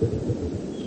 ハハハハ。